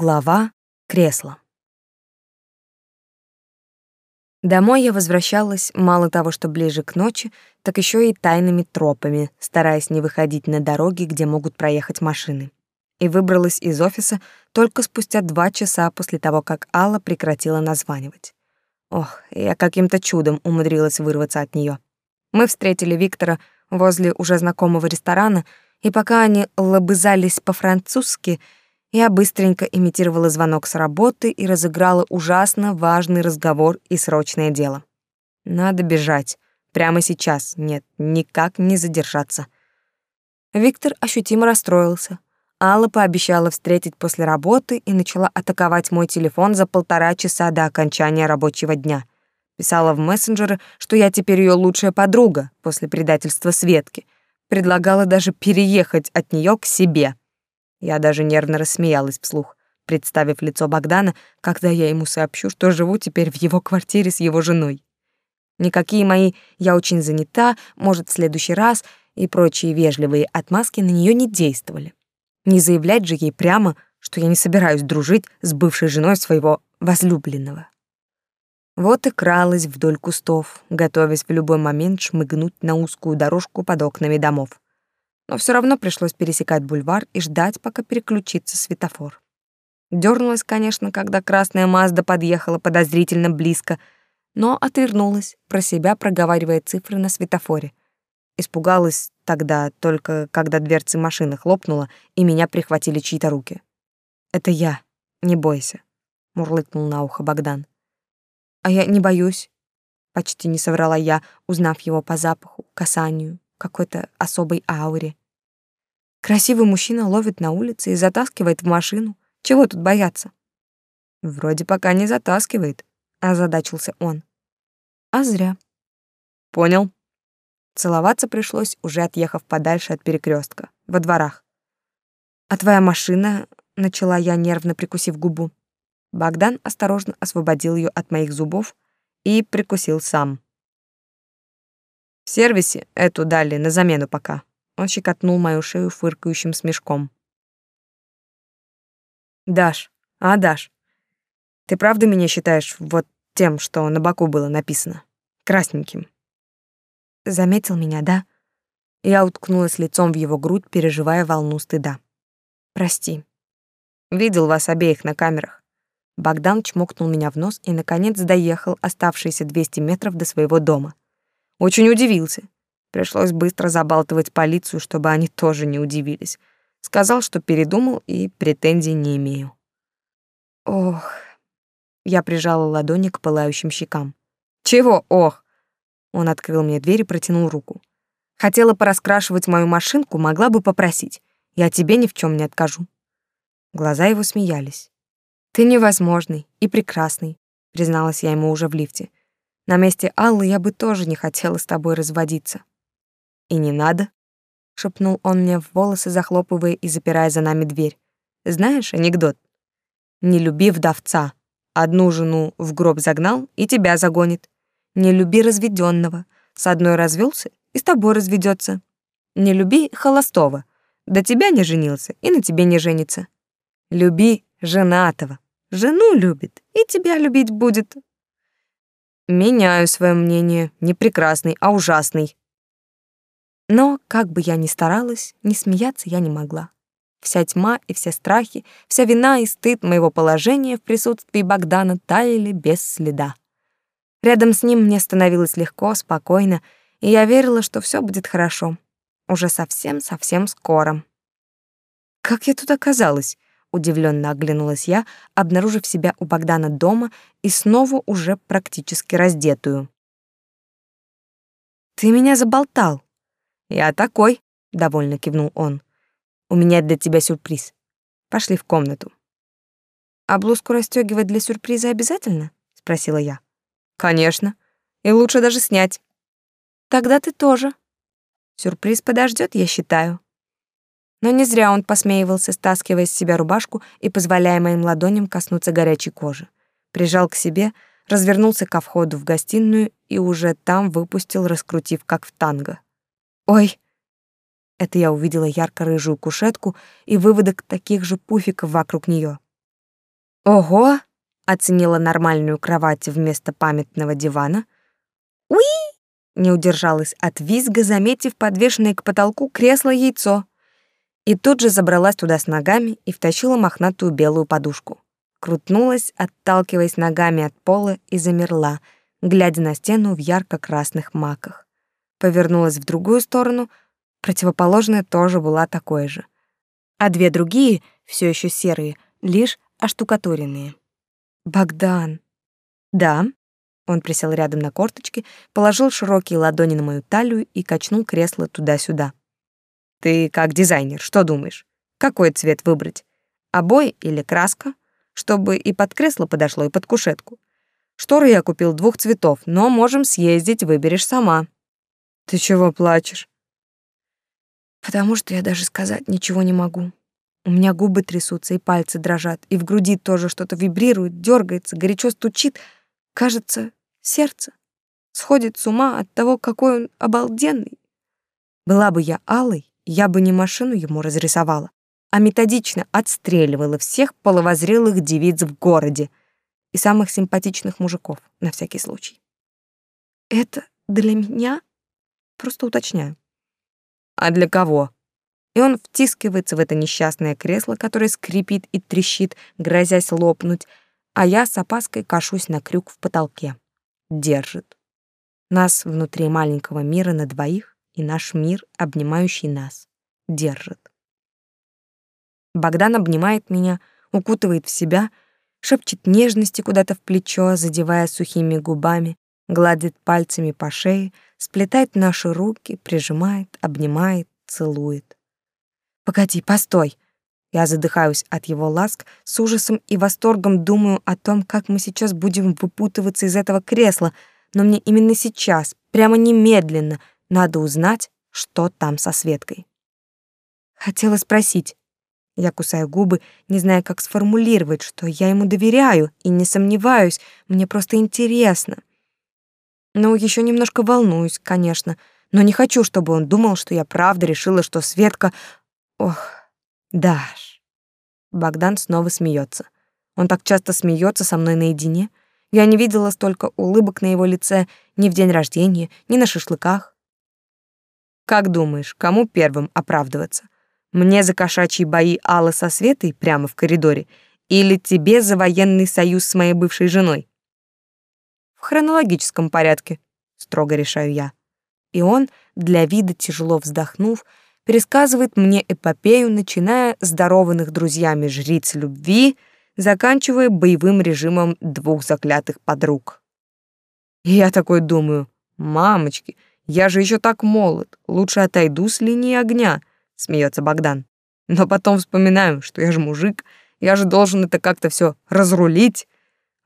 Глава кресло. Домой я возвращалась мало того, что ближе к ночи, так еще и тайными тропами, стараясь не выходить на дороги, где могут проехать машины. И выбралась из офиса только спустя два часа после того, как Алла прекратила названивать. Ох, я каким-то чудом умудрилась вырваться от нее. Мы встретили Виктора возле уже знакомого ресторана, и пока они лобызались по-французски — я быстренько имитировала звонок с работы и разыграла ужасно важный разговор и срочное дело. Надо бежать. Прямо сейчас. Нет, никак не задержаться. Виктор ощутимо расстроился. Алла пообещала встретить после работы и начала атаковать мой телефон за полтора часа до окончания рабочего дня. Писала в мессенджеры, что я теперь ее лучшая подруга после предательства Светки. Предлагала даже переехать от нее к себе. Я даже нервно рассмеялась вслух, представив лицо Богдана, когда я ему сообщу, что живу теперь в его квартире с его женой. Никакие мои «я очень занята», «может, в следующий раз» и прочие вежливые отмазки на нее не действовали. Не заявлять же ей прямо, что я не собираюсь дружить с бывшей женой своего возлюбленного. Вот и кралась вдоль кустов, готовясь в любой момент шмыгнуть на узкую дорожку под окнами домов но все равно пришлось пересекать бульвар и ждать, пока переключится светофор. Дёрнулась, конечно, когда красная Мазда подъехала подозрительно близко, но отвернулась, про себя проговаривая цифры на светофоре. Испугалась тогда только, когда дверцы машины хлопнула, и меня прихватили чьи-то руки. «Это я, не бойся», — мурлыкнул на ухо Богдан. «А я не боюсь», — почти не соврала я, узнав его по запаху, касанию, какой-то особой ауре. Красивый мужчина ловит на улице и затаскивает в машину. Чего тут бояться? Вроде пока не затаскивает, озадачился он. А зря. Понял. Целоваться пришлось, уже отъехав подальше от перекрестка, во дворах. А твоя машина, начала я, нервно прикусив губу. Богдан осторожно освободил ее от моих зубов и прикусил сам. В сервисе эту дали на замену пока. Он щекотнул мою шею фыркающим смешком. Даш, а, Даш, ты правда меня считаешь вот тем, что на боку было написано? Красненьким. Заметил меня, да? Я уткнулась лицом в его грудь, переживая волну стыда. Прости. Видел вас обеих на камерах. Богдан чмокнул меня в нос и, наконец, доехал оставшиеся 200 метров до своего дома. Очень удивился. Пришлось быстро забалтывать полицию, чтобы они тоже не удивились. Сказал, что передумал и претензий не имею. Ох. Я прижала ладони к пылающим щекам. Чего ох? Он открыл мне дверь и протянул руку. Хотела пораскрашивать мою машинку, могла бы попросить. Я тебе ни в чем не откажу. Глаза его смеялись. Ты невозможный и прекрасный, призналась я ему уже в лифте. На месте Аллы я бы тоже не хотела с тобой разводиться. И не надо, шепнул он мне в волосы, захлопывая и запирая за нами дверь. Знаешь анекдот? Не люби вдовца. Одну жену в гроб загнал и тебя загонит. Не люби разведенного. С одной развелся и с тобой разведется. Не люби холостого. До тебя не женился и на тебе не женится. Люби женатого. Жену любит и тебя любить будет. Меняю свое мнение. Не прекрасный, а ужасный. Но, как бы я ни старалась, не смеяться я не могла. Вся тьма и все страхи, вся вина и стыд моего положения в присутствии Богдана таяли без следа. Рядом с ним мне становилось легко, спокойно, и я верила, что все будет хорошо. Уже совсем-совсем скоро. Как я тут оказалась? Удивленно оглянулась я, обнаружив себя у Богдана дома и снова уже практически раздетую. «Ты меня заболтал!» «Я такой», — довольно кивнул он. «У меня для тебя сюрприз. Пошли в комнату». «А блузку расстёгивать для сюрприза обязательно?» — спросила я. «Конечно. И лучше даже снять». «Тогда ты тоже». «Сюрприз подождет, я считаю». Но не зря он посмеивался, стаскивая с себя рубашку и позволяя моим ладоням коснуться горячей кожи. Прижал к себе, развернулся ко входу в гостиную и уже там выпустил, раскрутив как в танго. «Ой!» Это я увидела ярко-рыжую кушетку и выводок таких же пуфиков вокруг нее. Ого, оценила нормальную кровать вместо памятного дивана. Уи! Не удержалась от визга, заметив подвешенное к потолку кресло-яйцо. И тут же забралась туда с ногами и втащила мохнатую белую подушку. Крутнулась, отталкиваясь ногами от пола и замерла, глядя на стену в ярко-красных маках. Повернулась в другую сторону, противоположная тоже была такой же. А две другие, все еще серые, лишь оштукатуренные. Богдан. Да. Он присел рядом на корточки, положил широкие ладони на мою талию и качнул кресло туда-сюда. Ты как дизайнер, что думаешь? Какой цвет выбрать? Обои или краска? Чтобы и под кресло подошло, и под кушетку. Шторы я купил двух цветов, но можем съездить, выберешь сама. Ты чего плачешь? Потому что я даже сказать ничего не могу. У меня губы трясутся и пальцы дрожат, и в груди тоже что-то вибрирует, дергается, горячо стучит. Кажется, сердце сходит с ума от того, какой он обалденный. Была бы я алой, я бы не машину ему разрисовала, а методично отстреливала всех половозрелых девиц в городе и самых симпатичных мужиков, на всякий случай. Это для меня? Просто уточняю. А для кого? и он втискивается в это несчастное кресло, которое скрипит и трещит, грозясь лопнуть, а я с опаской кашусь на крюк в потолке. Держит. Нас внутри маленького мира на двоих и наш мир, обнимающий нас, держит. Богдан обнимает меня, укутывает в себя, шепчет нежности куда-то в плечо, задевая сухими губами, гладит пальцами по шее, сплетает наши руки, прижимает, обнимает, целует. Погоди, постой. Я задыхаюсь от его ласк, с ужасом и восторгом думаю о том, как мы сейчас будем выпутываться из этого кресла, но мне именно сейчас, прямо немедленно, надо узнать, что там со Светкой. Хотела спросить. Я кусаю губы, не зная, как сформулировать, что я ему доверяю и не сомневаюсь, мне просто интересно. Ну, еще немножко волнуюсь, конечно, но не хочу, чтобы он думал, что я правда решила, что Светка Ох, Даш. Богдан снова смеется. Он так часто смеется со мной наедине. Я не видела столько улыбок на его лице ни в день рождения, ни на шашлыках. Как думаешь, кому первым оправдываться? Мне за кошачьи бои Аллы со Светой прямо в коридоре или тебе за военный союз с моей бывшей женой? В хронологическом порядке, строго решаю я. И он, для вида тяжело вздохнув, пересказывает мне эпопею, начиная с дарованных друзьями жриц любви, заканчивая боевым режимом двух заклятых подруг. И я такой думаю, мамочки, я же еще так молод, лучше отойду с линии огня, смеется Богдан. Но потом вспоминаю, что я же мужик, я же должен это как-то все разрулить.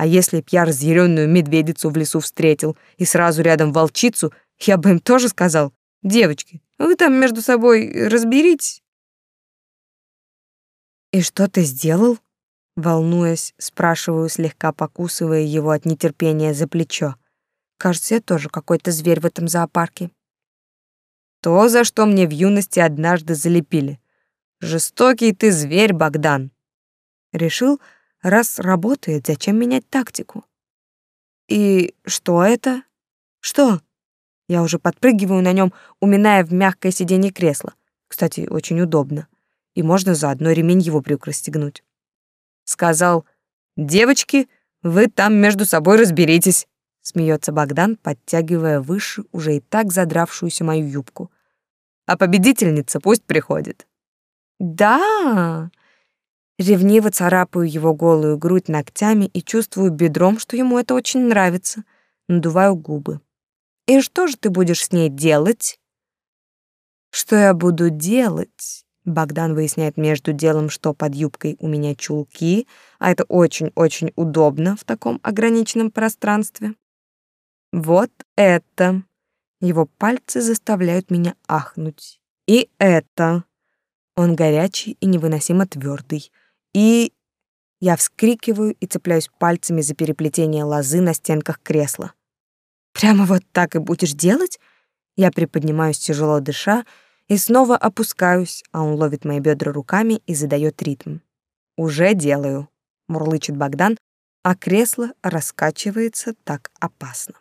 А если б я разъяренную медведицу в лесу встретил и сразу рядом волчицу, я бы им тоже сказал, девочки, вы там между собой разберитесь. И что ты сделал? Волнуясь, спрашиваю, слегка покусывая его от нетерпения за плечо. Кажется, я тоже какой-то зверь в этом зоопарке. То, за что мне в юности однажды залепили. Жестокий ты зверь, Богдан. Решил, раз работает, зачем менять тактику? И что это? Что? Я уже подпрыгиваю на нем, уминая в мягкое сиденье кресла. Кстати, очень удобно. И можно заодно ремень его брюк расстегнуть. Сказал, «Девочки, вы там между собой разберитесь», — смеется Богдан, подтягивая выше уже и так задравшуюся мою юбку. «А победительница пусть приходит». «Да!» Ревниво царапаю его голую грудь ногтями и чувствую бедром, что ему это очень нравится. Надуваю губы. И что же ты будешь с ней делать? Что я буду делать? Богдан выясняет между делом, что под юбкой у меня чулки, а это очень-очень удобно в таком ограниченном пространстве. Вот это. Его пальцы заставляют меня ахнуть. И это. Он горячий и невыносимо твердый. И я вскрикиваю и цепляюсь пальцами за переплетение лозы на стенках кресла. Прямо вот так и будешь делать? Я приподнимаюсь, тяжело дыша, и снова опускаюсь, а он ловит мои бедра руками и задает ритм. Уже делаю. мурлычет Богдан, а кресло раскачивается так опасно.